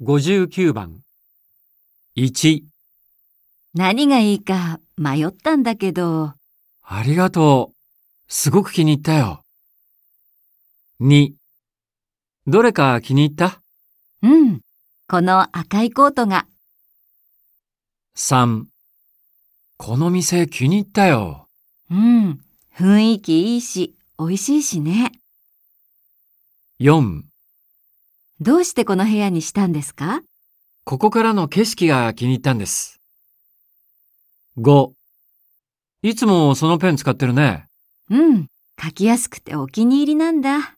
59番。1、何がいいか迷ったんだけど、ありがとう。すごく気に入ったよ。2、どれか気に入った？うん、この赤いコートが。?3、この店気に入ったよ。うん、雰囲気いいし、美味しいしね。4、どうしてこの部屋にしたんですか？ここからの景色が気に入ったんです。5、いつもそのペン使ってるね。うん、書きやすくてお気に入りなんだ。